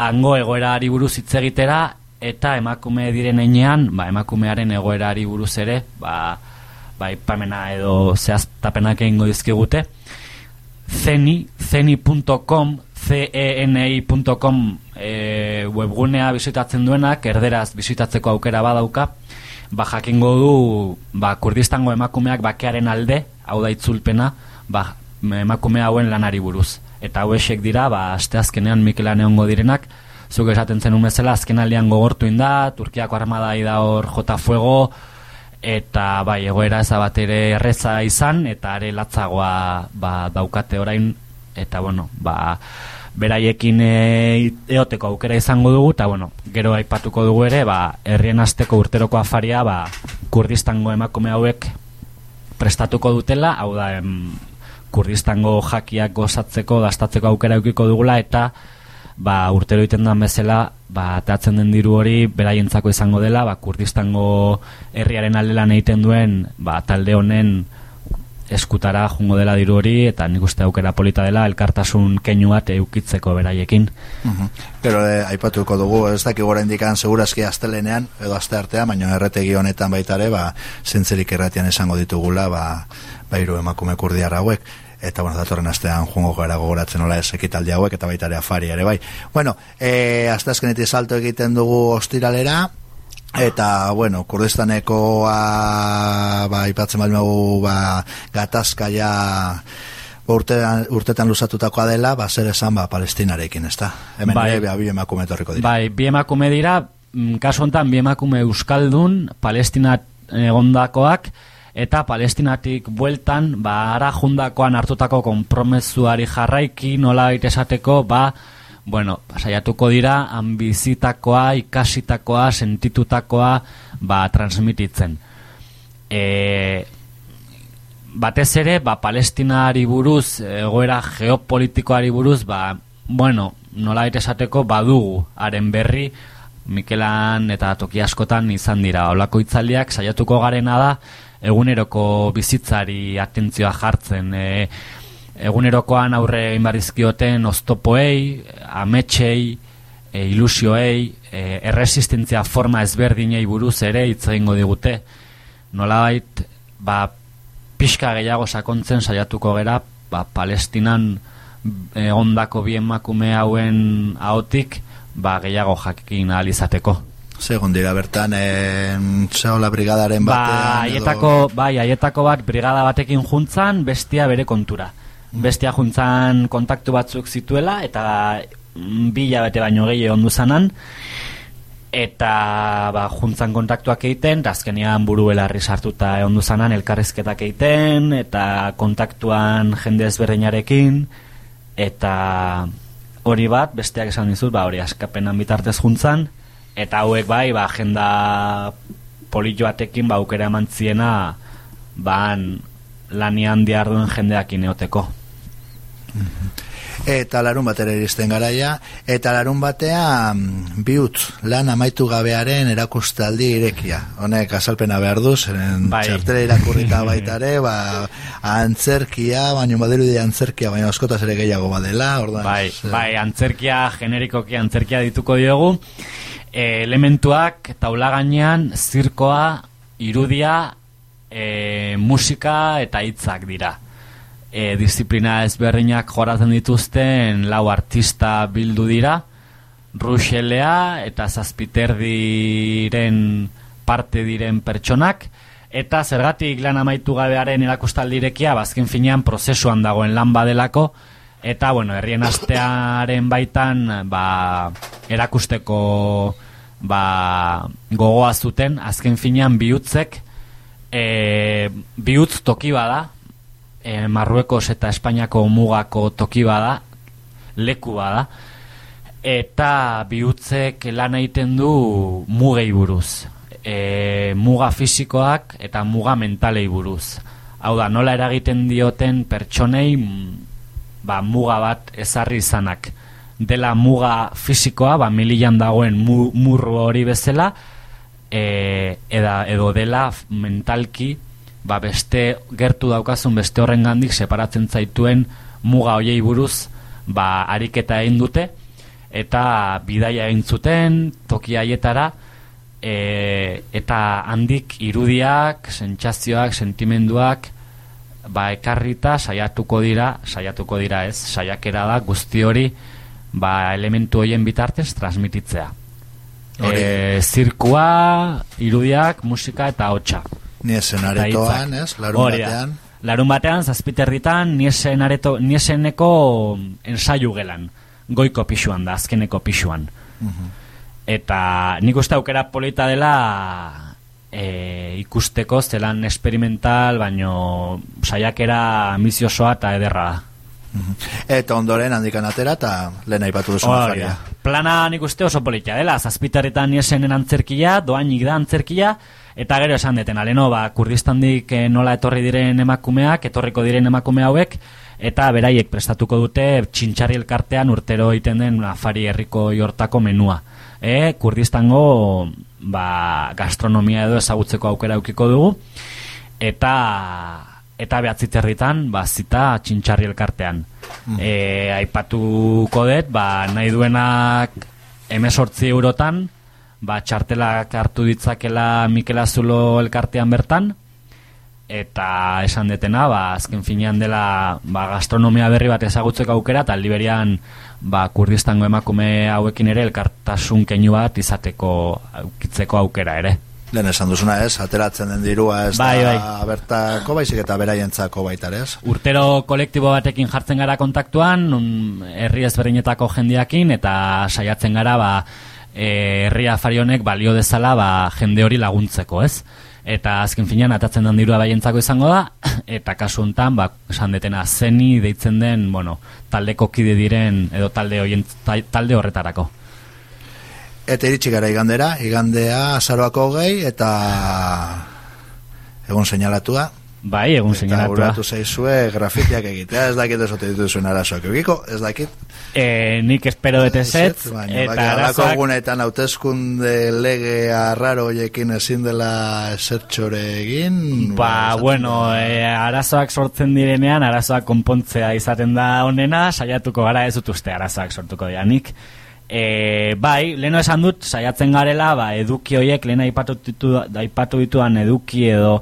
hango egoerari buruz hitz egitera, eta emakume diren einean, ba, emakumearen egoerari buruz ere, ba, ba, ipamena edo zehaztapenak egingo dizkigute, zeni, zeni.com, ceni.com e, webgunea bisitatzen duenak, erderaz bisitatzeko aukera badauka, ba, jakingo du ba, kurdistango emakumeak bakearen alde, hau da itzulpena, ba, emakume hauen lanari buruz. Eta hauesek dira, ba, asteazkenean Mikelan egongo direnak, zuk esaten zen bezala azken aldean gogortu inda, Turkiako armadai da hor jota fuego, eta bai, egoera eza bat ere erreza izan, eta are latzagoa ba, daukate orain, eta bueno, ba, beraiekin e, eoteko aukera izango dugu, eta bueno, gero aipatuko dugu ere, ba, herrien asteko urteroko afaria, ba, kurdistango emakume hauek prestatuko dutela, hau da, em, kurdistango jakiak gozatzeko, dastatzeko aukera eukiko dugula, eta ba, urtero egiten den bezala, ba, teatzen den diru hori beraientzako izango dela, ba, kurdistango herriaren aldelan egiten duen ba, talde honen eskutara jungo dela diru hori eta nik uste aukera polita dela elkartasun keinu bat eukitzeko beraiekin. Mhm. Gero eh, aipatuko dugu, ez dakik gora indikan segurazki astelenean, edo aste artean, baina erretegi honetan baitare, ba, zentzerik erratian esango ditugula, ba, ba emakume kurdiar hauek eta bueno, datorren astean jungo gara gogoratzen nola ez ekitaldi hauek eta baita ere afari ere bai. Bueno, e, azte salto egiten dugu ostiralera, eta bueno, kurdistanekoa ba, ipatzen bali magu ba, gatazka ja urtetan, urtetan luzatutakoa dela, ba, zer esan ba, palestinarekin, ez da? Hemen Bai. ere, ba, bi emakume etorriko dira. Bai, bi emakume dira, mm, kasu honetan bi emakume euskaldun, palestina egondakoak, eta palestinatik bueltan, ba, ara jundakoan hartutako konpromesuari jarraiki, nola esateko, ba, bueno, saiatuko dira, han bizitakoa, ikasitakoa, sentitutakoa, ba, transmititzen. E, batez ere, ba, palestinari buruz, egoera geopolitikoari buruz, ba, bueno, nola esateko, badugu, haren berri, Mikelan eta toki askotan izan dira. Olako itzaldiak saiatuko garena da eguneroko bizitzari atentzioa jartzen. E, egunerokoan aurre inbarizkioten oztopoei, ametxei, e, ilusioei, e, erresistentzia forma ezberdinei buruz ere hitz egingo digute. Nolabait, ba, pixka gehiago sakontzen saiatuko gera, ba, Palestinan egondako bi emakume hauen ahotik, ba, gehiago jakin ahal izateko. Segun dira bertan, en, Saola brigadaren Ba, batean... aietako, bai, aietako bat brigada batekin juntzan, bestia bere kontura. Bestia juntzan kontaktu batzuk zituela, eta mm, bi bete baino gehi ondu zanan, eta ba, juntzan kontaktuak egiten, eta azkenean buru belarri sartuta ondu zanan elkarrizketak egiten, eta kontaktuan jende ezberdinarekin, eta hori bat, besteak esan dizut, ba, hori askapenan bitartez juntzan, eta hauek bai, ba, agenda polito batekin, ba, aukera eman ziena, ban, lanian diarduen jendeakin eoteko. Eta larun batera iristen garaia, eta larun batean bihut lan amaitu gabearen erakustaldi irekia. Honek azalpena behar du, zeren Bai. txartela irakurrita baitare, ba, antzerkia, baino badirudi antzerkia, baina askotaz ere gehiago badela, orduan. Bai, ze- bai, antzerkia, generikoki antzerkia dituko diogu. E, elementuak taula gainean zirkoa, irudia, e, musika eta hitzak dira. E, disiplina ezberdinak joratzen dituzten lau artista bildu dira, Ruxelea eta Zazpiterdiren parte diren pertsonak, eta zergatik lan amaitu gabearen erakustaldirekia, bazken finean prozesuan dagoen lan badelako, eta, bueno, herrien astearen baitan, ba, erakusteko ba, gogoa zuten, azken finean bihutzek e, bihutz toki bada, e, Marruekos eta Espainiako mugako toki bada, leku bada, eta bihutzek lan egiten du mugei buruz. E, muga fisikoak eta muga mentalei buruz. Hau da, nola eragiten dioten pertsonei mm, ba, muga bat ezarri izanak. Dela muga fisikoa, ba, milian dagoen mu, murru hori bezala, e, eda, edo dela mentalki ba, beste gertu daukazun beste horren gandik separatzen zaituen muga hoiei buruz ba, ariketa egin dute eta bidaia egin zuten toki haietara e, eta handik irudiak, sentsazioak, sentimenduak ba, ekarrita saiatuko dira, saiatuko dira ez, saiakera da guzti hori ba, elementu hoien bitartez transmititzea. Hori. E, zirkua, irudiak, musika eta hotxa. Ni esen aretoan, ez? Larun batean. Larun batean, zazpiterritan, niesen, areto, nieseneko ensaiu gelan. Goiko pixuan da, azkeneko pixuan. Eta nik uste aukera polita dela e, ikusteko zelan experimental, baino saiakera ambiziosoa eta ederra da. Eta ondoren handikan atera eta lehen aipatu duzu. Plana nik uste oso politia dela, zazpitarretan niesenen antzerkia, doainik da antzerkia, eta gero esan deten, aleno, ba, kurdistandik eh, nola etorri diren emakumeak, etorriko diren emakume hauek, eta beraiek prestatuko dute txintxarri elkartean urtero egiten den afari herriko hortako menua. E, kurdistango ba, gastronomia edo ezagutzeko aukera eukiko dugu, eta eta behatziterritan ba, zita txintxarri elkartean. E, aipatuko dut, ba, nahi duenak emesortzi eurotan, ba, txartelak hartu ditzakela Mikel Azulo elkartean bertan, eta esan detena, ba, azken finean dela ba, gastronomia berri bat ezagutzeko aukera, eta liberian ba, kurdistango emakume hauekin ere elkartasun keinu bat izateko aukitzeko aukera ere. Lehen esan duzuna ez, ateratzen den dirua ez Bai, da bai. bertako baizik eta beraientzako baita ez? Urtero kolektibo batekin jartzen gara kontaktuan, un, herri ezberdinetako jendeakin, eta saiatzen gara, ba, e, herri afari honek balio dezala, ba, jende hori laguntzeko, ez? Eta azken finean atatzen den dirua baientzako izango da, eta kasu honetan, ba, esan detena, zeni deitzen den, bueno, taldeko kide diren, edo talde, hoien, talde horretarako. Eta iritsi gara igandera, igandea azaroako hogei eta egun seinalatua. Bai, egun Eta seinalatua. buratu zaizue grafitiak egitea, ez dakit esote dituzuen arazoak egiko, ez dakit. E, nik espero dut ezetz, baina, eta arazoak... egunetan hauteskunde lege arraro hoiekin ezin dela esertxore egin. Ba, bueno, e, arazoak sortzen direnean, arazoak konpontzea izaten da onena, saiatuko gara ez dut uste arazoak sortuko dianik. E, bai, leheno esan dut, saiatzen garela, ba, eduki hoiek, lehen aipatu, ditu, aipatu dituan eduki edo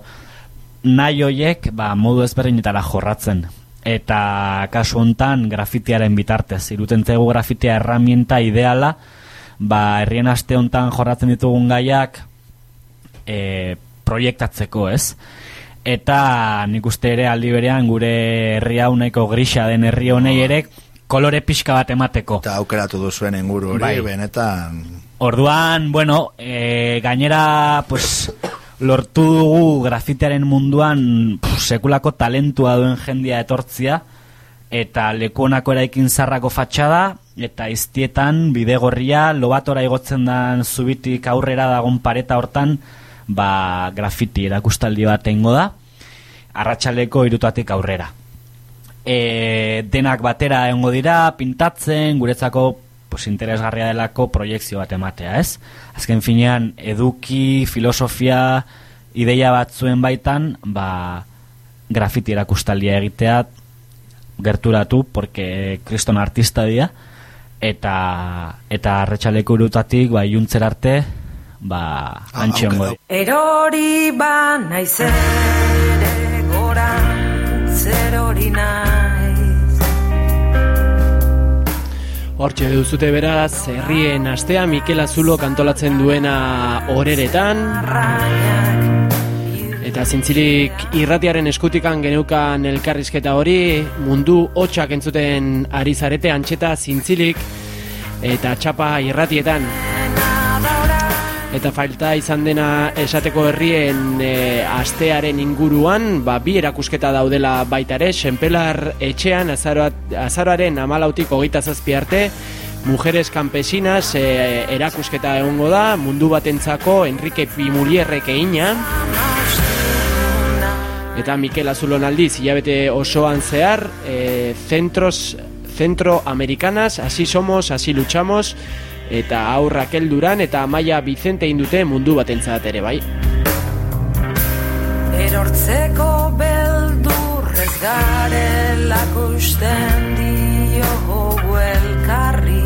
nahi hoiek, ba, modu ezberdinetara jorratzen. Eta kasu hontan grafitiaren bitartez, iruten zaigu grafitia herramienta ideala, ba, herrien aste hontan jorratzen ditugun gaiak, e, proiektatzeko, ez? Eta nik uste ere aldi berean gure herri hau nahiko grisa den herri honei ere kolore pixka bat emateko. Eta aukeratu duzuen inguru hori, Bai. benetan... Orduan, bueno, e, gainera, pues, lortu dugu grafitearen munduan pff, sekulako talentua duen jendia etortzia, eta leku honako eraikin zarrako fatxada, eta iztietan bidegorria, lobatora igotzen dan zubitik aurrera dagon pareta hortan, ba, grafiti erakustaldi bat egingo da, arratsaleko irutatik aurrera. E, denak batera egongo dira, pintatzen, guretzako pues, interesgarria delako proiektzio bat ematea, ez? Azken finean, eduki, filosofia, ideia batzuen baitan, ba, grafiti erakustaldia egitea gerturatu, porque kriston artista dira, eta eta arretxaleko irutatik, ba, iuntzer arte, ba, Ah, antxe ongo di. Erori ba naizen ere gora zer hori naiz Hortxe duzute beraz, herrien astea Mikel Azulo kantolatzen duena horeretan, eta zintzilik irratiaren eskutikan geneukan elkarrizketa hori, mundu hotxak entzuten ari zarete antxeta zintzilik, eta txapa irratietan. Eta falta izan dena esateko herrien e, astearen inguruan, ba, bi erakusketa daudela baita ere, senpelar etxean azaroaren amalautik hogeita zazpi arte, Mujeres Campesinas e, erakusketa egongo da, mundu batentzako Enrique Pimulierrek egina, eta Mikel Azulon aldiz, hilabete osoan zehar, e, centros, centroamericanas, así somos, así luchamos, eta hau Raquel Duran eta Amaia Vicente indute mundu batentzat ere bai. Erortzeko beldurrez garelako usten diogu elkarri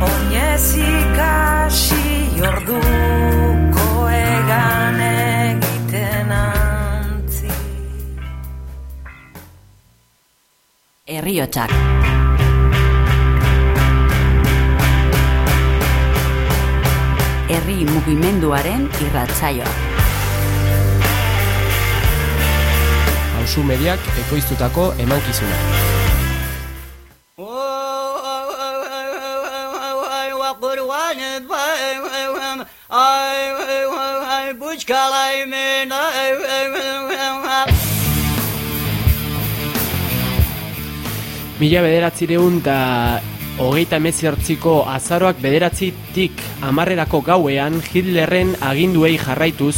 Oinez ikasi orduko egan egiten antzi Herriotsak. Herri mugimenduaren irratsaioa. Hauzu mediak ekoiztutako emankizuna. Mila bederatzireun eta hogeita emeziortziko azaroak bederatzitik amarrerako gauean Hitlerren aginduei jarraituz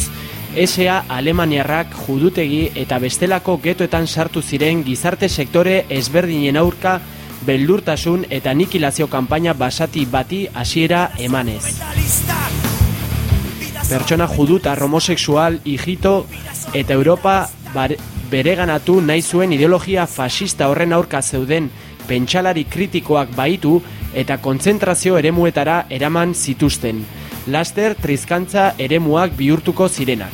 SA Alemaniarrak judutegi eta bestelako getoetan sartu ziren gizarte sektore ezberdinen aurka beldurtasun eta nikilazio kanpaina basati bati hasiera emanez. Pertsona juduta homosexual, hijito eta Europa bare- bereganatu nahi zuen ideologia fascista horren aurka zeuden pentsalari kritikoak baitu eta kontzentrazio eremuetara eraman zituzten. Laster trizkantza eremuak bihurtuko zirenak.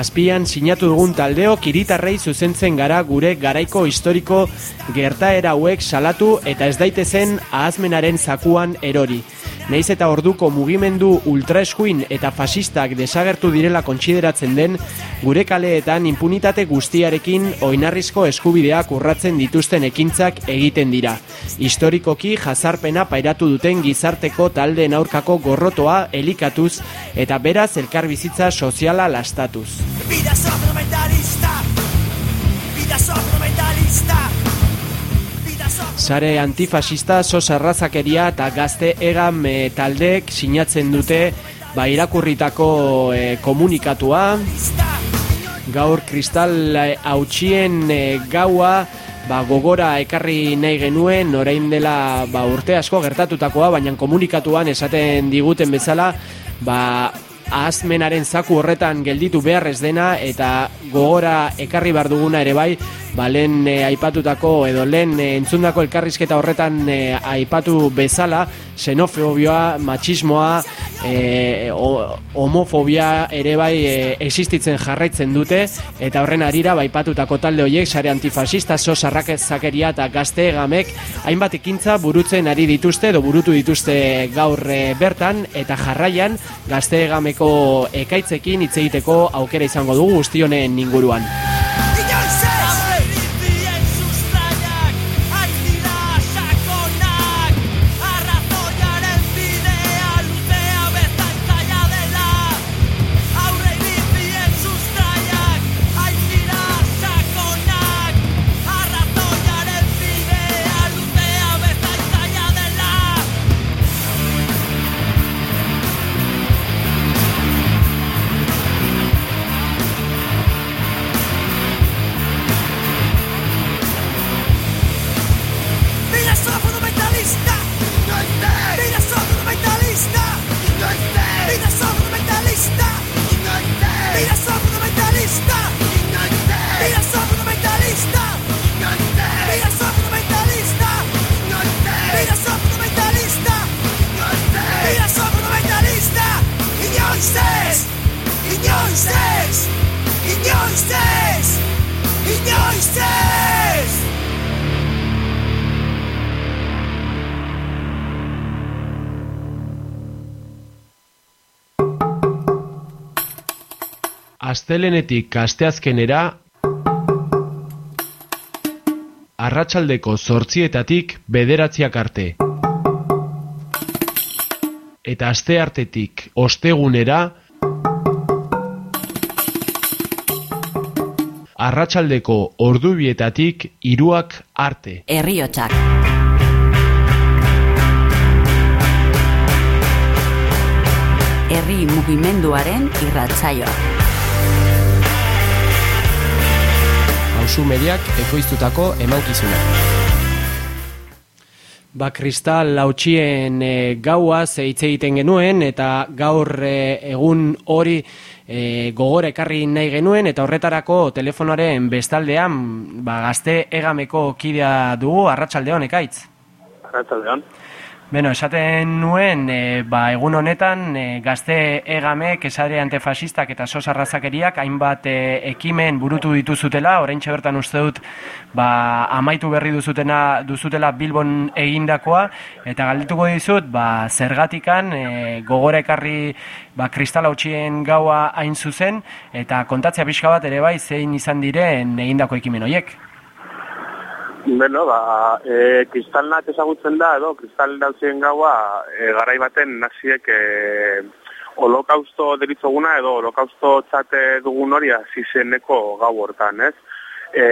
Azpian sinatu dugun taldeo kiritarrei zuzentzen gara gure garaiko historiko gertaera hauek salatu eta ez daitezen ahazmenaren zakuan erori. Naiz eta orduko mugimendu ultraeskuin eta fasistak desagertu direla kontsideratzen den, gure kaleetan impunitate guztiarekin oinarrizko eskubideak urratzen dituzten ekintzak egiten dira. Historikoki jazarpena pairatu duten gizarteko taldeen aurkako gorrotoa elikatuz eta beraz elkarbizitza soziala lastatuz. Sare antifasista, sos arrazakeria eta gazte egam e, taldeek sinatzen dute ba, irakurritako e, komunikatua. Gaur kristal eh, hautsien e, gaua ba, gogora ekarri nahi genuen, orain dela ba, urte asko gertatutakoa, baina komunikatuan esaten diguten bezala, ba, ahazmenaren zaku horretan gelditu behar ez dena eta gogora ekarri behar duguna ere bai, ba, lehen e, aipatutako edo lehen e, entzundako elkarrizketa horretan e, aipatu bezala, xenofobioa, machismoa, e, o- homofobia ere bai e, existitzen jarraitzen dute eta horren arira baipatutako talde horiek sare antifasista, sos arrakezakeria eta gazte gamek hainbat ekintza burutzen ari dituzte edo burutu dituzte gaur e, bertan eta jarraian gazte gameko ekaitzekin hitz egiteko aukera izango dugu guzti honen inguruan. Astelenetik asteazkenera arratsaldeko zortzietatik bederatziak arte. Eta asteartetik ostegunera arratsaldeko ordubietatik hiruak arte. Herriotsak. Herri mugimenduaren irratsaioa. Hauzu mediak ekoiztutako emankizuna. Ba, kristal lautxien e, gauaz hitz egiten genuen eta gaur e, egun hori e, gogora ekarri nahi genuen eta horretarako telefonoaren bestaldean ba, gazte egameko kidea dugu arratsaldeon ekaitz. Arratsaldeon. Beno, esaten nuen, e, ba, egun honetan, e, gazte egame, kesare antifasistak eta sos arrazakeriak, hainbat e, ekimen burutu dituzutela, orain bertan uste dut, ba, amaitu berri duzutena, duzutela Bilbon egindakoa, eta galdetuko dizut, ba, zergatikan, e, gogora ekarri, ba, kristal hautsien gaua hain zuzen, eta kontatzea pixka bat ere bai, zein izan diren egindako ekimen horiek. Beno, ba, e, kristalnak ezagutzen da, edo, kristal dauzien gaua, e, garai baten naziek e, holokausto deritzoguna, edo holokausto txate dugun hori azizeneko gau hortan, ez? E,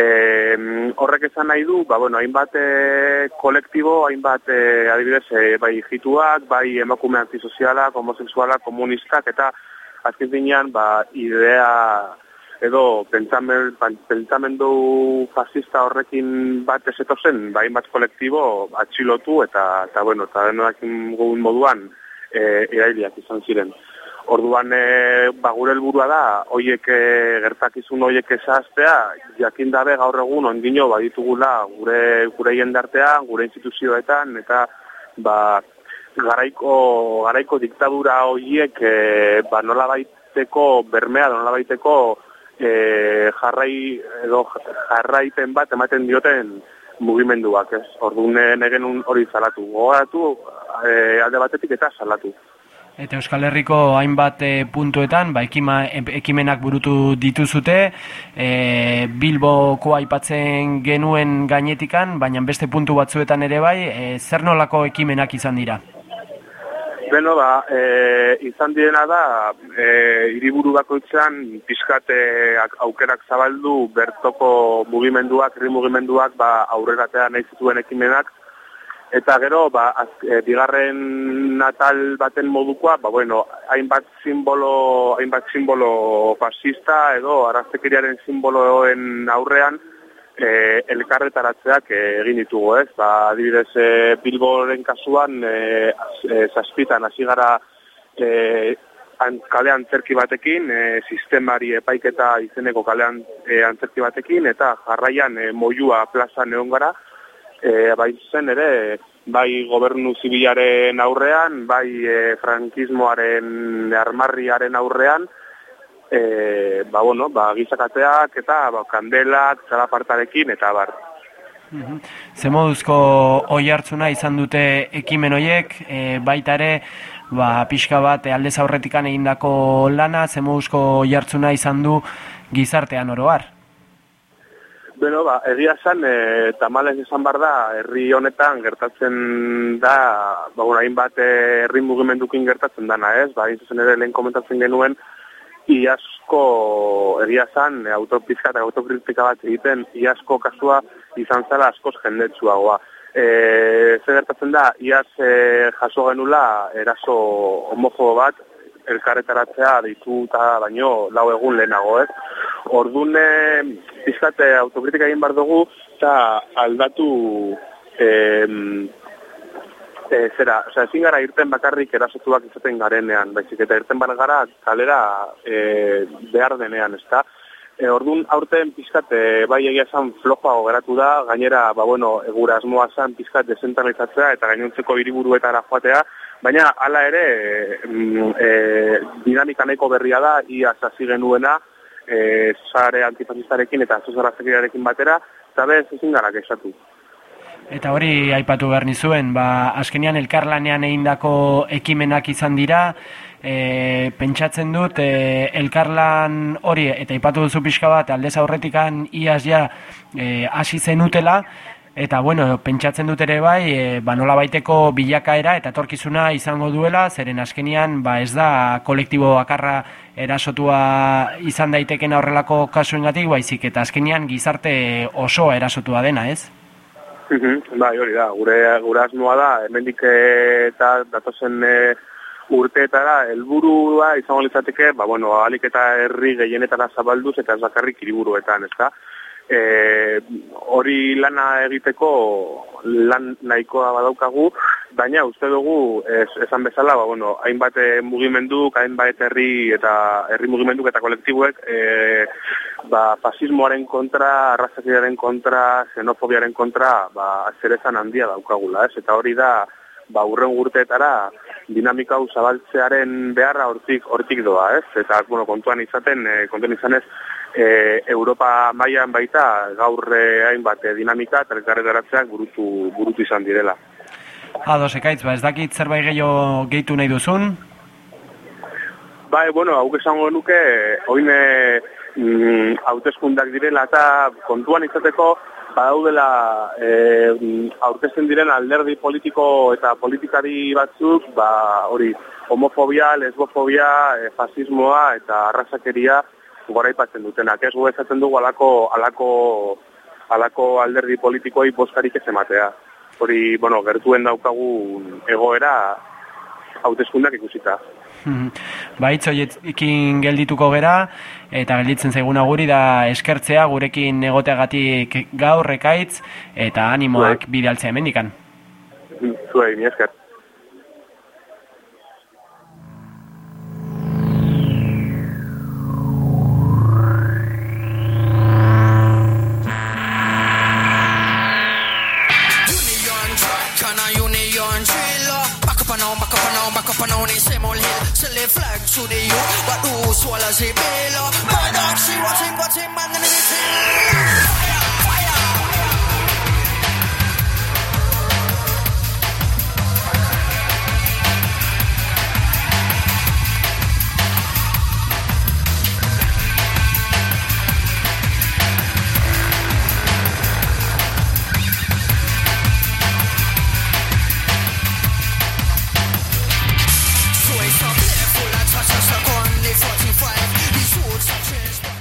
horrek esan nahi du, ba, bueno, hainbat e, kolektibo, hainbat e, adibidez, e, bai hituak, bai emakume antisozialak, homoseksualak, komunistak, eta azken zinean, ba, idea edo pentsamen, pentsamendu fascista horrekin bat eseto zen, bain bat kolektibo atxilotu eta, eta bueno, eta denoak gugun moduan e, erailiak izan ziren. Orduan, e, ba, gure helburua da, hoiek e, gertakizun hoiek esaztea, jakin dabe gaur egun ondino baditugula gure, gure jendartean, gure instituzioetan, eta ba, garaiko, garaiko diktadura hoiek e, ba, nola baiteko bermea, nola baiteko e, jarrai edo jarraipen bat ematen dioten mugimenduak, ez? Orduan egen hori salatu. Gogoratu e, alde batetik eta salatu. Eta Euskal Herriko hainbat e, puntuetan, ba, ekima, ekimenak burutu dituzute, e, Bilboko aipatzen genuen gainetikan, baina beste puntu batzuetan ere bai, e, zer nolako ekimenak izan dira? Beno, ba, e, izan direna da, e, iriburu bakoitzan, pizkate aukerak zabaldu, bertoko mugimenduak, herri mugimenduak, ba, aurreratea nahi zituen ekimenak, eta gero, ba, az, e, bigarren natal baten modukoa, ba, bueno, hainbat simbolo, hainbat simbolo fascista, edo, arraztekeriaren simboloen aurrean, e, elkarretaratzeak egin ditugu, ez? Ba, adibidez, e, Bilboren kasuan, e, e, zazpitan hasi gara e, an, kale antzerki batekin, e, sistemari epaiketa izeneko kalean e, antzerki batekin, eta jarraian e, moiua plaza neon gara, e, bai zen ere, bai gobernu zibilaren aurrean, bai e, frankismoaren armarriaren aurrean, e, ba, bueno, ba, gizakateak eta ba, kandelak, zalapartarekin eta bar. Mhm. Ze moduzko oi hartzuna izan dute ekimen hoiek, e, baita ere, ba, pixka bat aldez aurretikan egindako lana, ze moduzko oi hartzuna izan du gizartean oroar? Beno, ba, egia zan, e, tamales izan bar da, herri honetan gertatzen da, ba, bueno, hainbat e, herri mugimendukin gertatzen dana, ez? Ba, zuzen ere lehen komentatzen genuen, iasko egia zan, autopizka eta autokritika bat egiten, iasko kasua izan zela askoz jendetsuagoa. E, zer gertatzen da, iaz e, jaso genula eraso homofobo bat, elkarretaratzea ditu eta baino lau egun lehenago, ez? Orduan, e, pizkate autokritika egin bar dugu, eta aldatu e, e, zera, oza, ezin gara irten bakarrik erasotuak izaten garenean, baizik eta irten bar gara kalera e, behar denean, ezta? E, orduan, aurten pizkat, e, bai egia esan flojoago geratu da, gainera, ba bueno, egura asmoa zan pizkat desentralizatzea eta gainontzeko hiriburuetara joatea, baina hala ere, mm, e, dinamika nahiko berria da, ia zazi genuena, e, zare antifasistarekin eta zuzarrazekirarekin batera, eta bez ezin gara kexatu. Eta hori aipatu behar nizuen, ba, azkenian elkarlanean egindako ekimenak izan dira, e, pentsatzen dut e, elkarlan hori, eta aipatu duzu pixka bat, aldez aurretikan iaz ja e, hasi zenutela, Eta, bueno, pentsatzen dut ere bai, e, ba, nola baiteko bilakaera eta torkizuna izango duela, zeren askenean, ba, ez da kolektibo bakarra erasotua izan daiteken horrelako kasuengatik, baizik eta azkenean gizarte osoa erasotua dena, ez? Mhm, Bai, hori da, gure, gure asmoa da, hemendik eh, eta datozen e, urteetara, helburua izango litzateke, ba, bueno, alik eta herri gehienetara zabalduz eta ez bakarrik hiriburuetan, ezta? E, hori lana egiteko lan nahikoa badaukagu, baina uste dugu, ez, esan bezala, ba, bueno, hainbat mugimenduk, hainbat herri eta herri mugimenduk eta kolektibuek, e, ba, fasismoaren kontra, arrazakiaren kontra, xenofobiaren kontra, ba, zerezan handia daukagula, ez? Eta hori da, ba, urren urteetara, dinamika hau zabaltzearen beharra hortik hortik doa, ez? Eta, bueno, kontuan izaten, e, kontuan izanez, e, Europa mailan baita gaur e, hainbat e, dinamika eta elkarretaratzeak burutu, burutu izan direla. Ados, ekaitz, ba, ez dakit zerbait gehiago gehitu nahi duzun? Bai, bueno, hau esango nuke, oin mm, hauteskundak direla eta kontuan izateko badaudela e, aurkezten diren alderdi politiko eta politikari batzuk, ba, hori, homofobia, lesbofobia, e, fasismoa eta arrasakeria goraipatzen dutenak. Ez gu esaten dugu alako, alako, alako alderdi politikoi boskarik ez ematea. Hori, bueno, gertuen daukagu egoera hauteskundak ikusita. Mhm. Ba, hitz horiekin geldituko gera, eta gelditzen zaiguna guri da eskertzea gurekin egoteagatik gaur ekaitz, eta animoak bidaltzea hemendikan. Zuei, mi esker. Sell flag to the youth, but who swallows dog, she watching, watching, man, and it's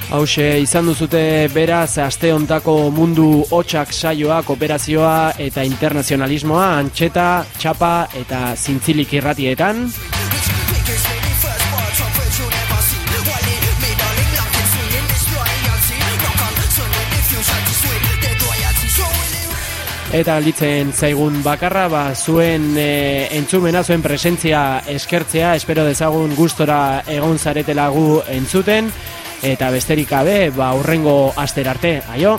Hauxe, izan duzute beraz aste hontako mundu hotxak saioa, kooperazioa eta internazionalismoa, antxeta, txapa eta zintzilik irratietan. Eta litzen zaigun bakarra, ba, zuen e, entzumena, zuen presentzia eskertzea, espero dezagun gustora egon zaretela gu entzuten, eta besterik gabe, ba, urrengo aster arte, aio!